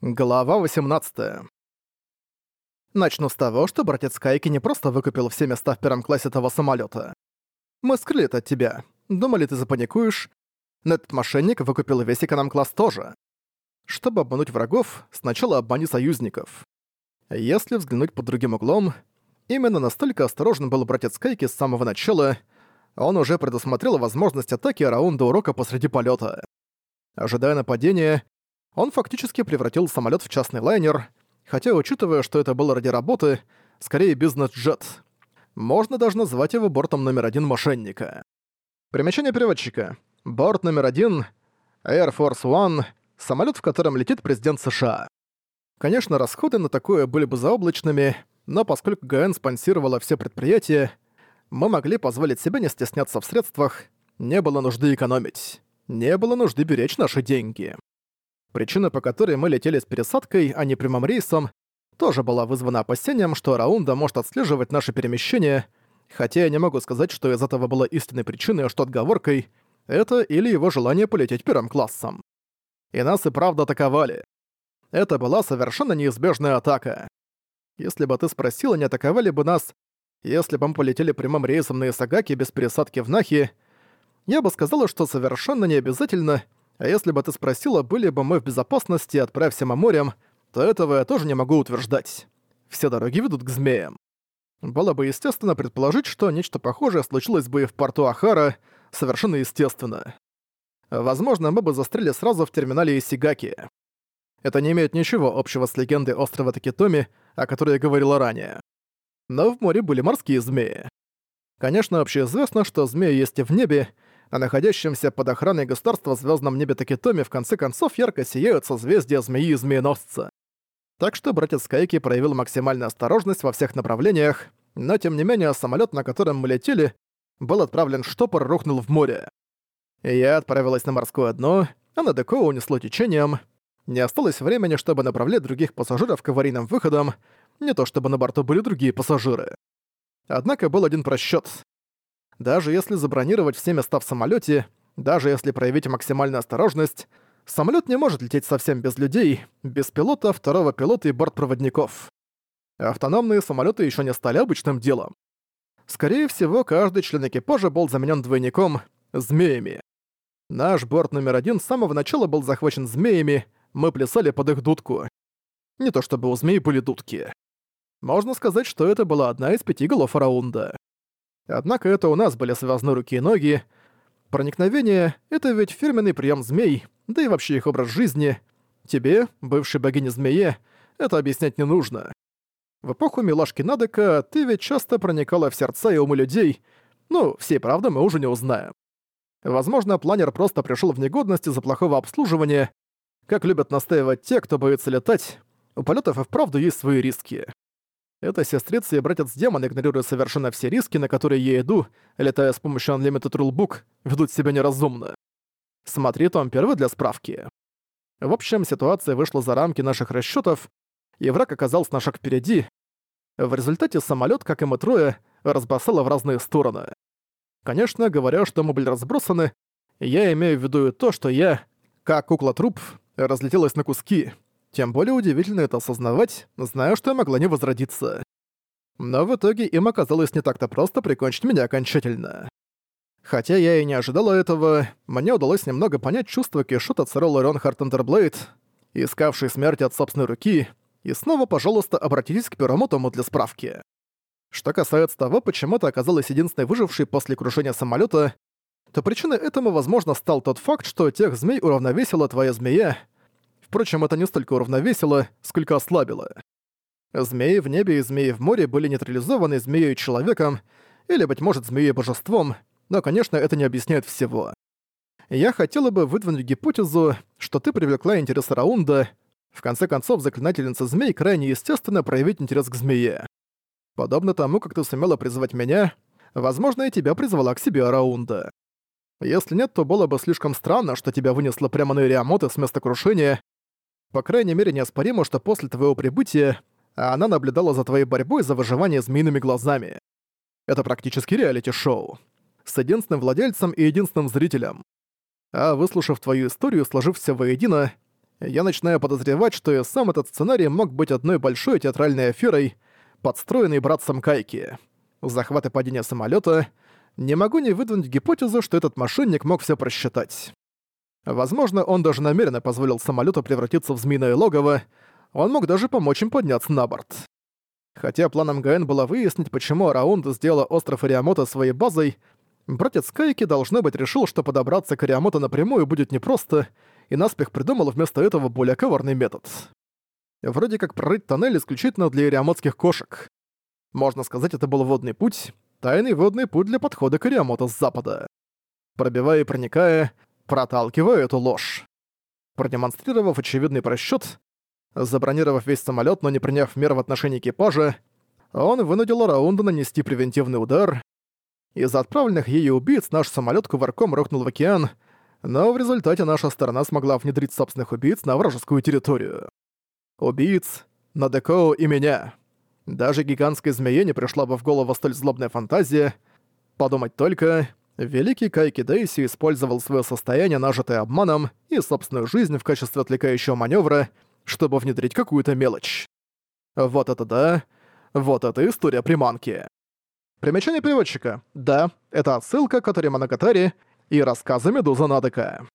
Глава 18. Начну с того, что братец Кайки не просто выкупил все места в первом классе того самолета. Мы скрыли это от тебя. Думали, ты запаникуешь. Но этот мошенник выкупил весь эконом-класс тоже. Чтобы обмануть врагов, сначала обмани союзников. Если взглянуть под другим углом, именно настолько осторожен был братец Кайки с самого начала, он уже предусмотрел возможность атаки раунда урока посреди полета. Ожидая нападения, он фактически превратил самолет в частный лайнер, хотя, учитывая, что это было ради работы, скорее бизнес-джет. Можно даже назвать его бортом номер один мошенника. Примечание переводчика. Борт номер один — Air Force One, самолет, в котором летит президент США. Конечно, расходы на такое были бы заоблачными, но поскольку ГН спонсировала все предприятия, мы могли позволить себе не стесняться в средствах, не было нужды экономить, не было нужды беречь наши деньги. Причина, по которой мы летели с пересадкой, а не прямым рейсом, тоже была вызвана опасением, что Раунда может отслеживать наши перемещения, хотя я не могу сказать, что из этого было истинной причиной, а что отговоркой, это или его желание полететь первым классом. И нас и правда атаковали. Это была совершенно неизбежная атака. Если бы ты спросила, не атаковали бы нас, если бы мы полетели прямым рейсом на Исагаки без пересадки в Нахи, я бы сказала, что совершенно не обязательно — а если бы ты спросила, были бы мы в безопасности, отправься мы морем, то этого я тоже не могу утверждать. Все дороги ведут к змеям. Было бы естественно предположить, что нечто похожее случилось бы и в порту Ахара, совершенно естественно. Возможно, мы бы застряли сразу в терминале Исигаки. Это не имеет ничего общего с легендой острова Такитоми, о которой я говорила ранее. Но в море были морские змеи. Конечно, общеизвестно, что змеи есть и в небе, а находящемся под охраной государства в звездном небе Такитоми в конце концов ярко сияют созвездия змеи и змееносца. Так что братец Кайки проявил максимальную осторожность во всех направлениях, но тем не менее самолет, на котором мы летели, был отправлен штопор рухнул в море. Я отправилась на морское дно, а на Деко унесло течением. Не осталось времени, чтобы направлять других пассажиров к аварийным выходам, не то чтобы на борту были другие пассажиры. Однако был один просчет. Даже если забронировать все места в самолете, даже если проявить максимальную осторожность, самолет не может лететь совсем без людей, без пилота, второго пилота и бортпроводников. Автономные самолеты еще не стали обычным делом. Скорее всего, каждый член экипажа был заменен двойником — змеями. Наш борт номер один с самого начала был захвачен змеями, мы плясали под их дудку. Не то чтобы у змей были дудки. Можно сказать, что это была одна из пяти голов раунда. Однако это у нас были связаны руки и ноги. Проникновение — это ведь фирменный прием змей, да и вообще их образ жизни. Тебе, бывшей богине-змее, это объяснять не нужно. В эпоху милашки Надека ты ведь часто проникала в сердца и умы людей, ну, всей правды мы уже не узнаем. Возможно, планер просто пришел в негодность из-за плохого обслуживания. Как любят настаивать те, кто боится летать, у полетов и вправду есть свои риски. Эта сестрица и братец-демон, игнорируя совершенно все риски, на которые я иду, летая с помощью Unlimited Rulebook, ведут себя неразумно. Смотри том первый для справки. В общем, ситуация вышла за рамки наших расчетов, и враг оказался на шаг впереди. В результате самолет, как и мы трое, разбросало в разные стороны. Конечно, говоря, что мы были разбросаны, я имею в виду то, что я, как кукла-труп, разлетелась на куски, тем более удивительно это осознавать, зная, что я могла не возродиться. Но в итоге им оказалось не так-то просто прикончить меня окончательно. Хотя я и не ожидала этого, мне удалось немного понять чувства Кишота Церолла Ронхард Андерблейд, искавший смерти от собственной руки, и снова, пожалуйста, обратитесь к первому тому для справки. Что касается того, почему ты оказалась единственной выжившей после крушения самолета, то причиной этому, возможно, стал тот факт, что тех змей уравновесила твоя змея, Впрочем, это не столько уравновесило, сколько ослабило. Змеи в небе и змеи в море были нейтрализованы змеей человеком, или, быть может, змеей божеством, но, конечно, это не объясняет всего. Я хотела бы выдвинуть гипотезу, что ты привлекла интерес Раунда. В конце концов, заклинательница змей крайне естественно проявить интерес к змее. Подобно тому, как ты сумела призвать меня, возможно, и тебя призвала к себе Раунда. Если нет, то было бы слишком странно, что тебя вынесло прямо на Ириамоты с места крушения, по крайней мере, неоспоримо, что после твоего прибытия она наблюдала за твоей борьбой за выживание змеиными глазами. Это практически реалити-шоу. С единственным владельцем и единственным зрителем. А выслушав твою историю, сложив все воедино, Я начинаю подозревать, что и сам этот сценарий мог быть одной большой театральной аферой, подстроенной братцем Кайки. Захват и падение самолета. Не могу не выдвинуть гипотезу, что этот мошенник мог все просчитать. Возможно, он даже намеренно позволил самолету превратиться в змеиное логово, он мог даже помочь им подняться на борт. Хотя планом ГН было выяснить, почему Араунда сделала остров Ариамото своей базой, братец Кайки, должно быть, решил, что подобраться к Ариамото напрямую будет непросто, и наспех придумал вместо этого более коварный метод. Вроде как прорыть тоннель исключительно для ариамотских кошек. Можно сказать, это был водный путь, тайный водный путь для подхода к Ариамото с запада. Пробивая и проникая, проталкивая эту ложь. Продемонстрировав очевидный просчет, Забронировав весь самолет, но не приняв мер в отношении экипажа, он вынудил Раунда нанести превентивный удар. Из-за отправленных ею убийц наш самолет кувырком рухнул в океан, но в результате наша сторона смогла внедрить собственных убийц на вражескую территорию. Убийц, Надекоу и меня. Даже гигантской змее не пришла бы в голову столь злобная фантазия. Подумать только, великий Кайки Дейси использовал свое состояние, нажитое обманом, и собственную жизнь в качестве отвлекающего маневра, чтобы внедрить какую-то мелочь. Вот это да. Вот это история приманки. Примечание переводчика. Да, это отсылка к Атари Моногатари и рассказы Медуза Надека.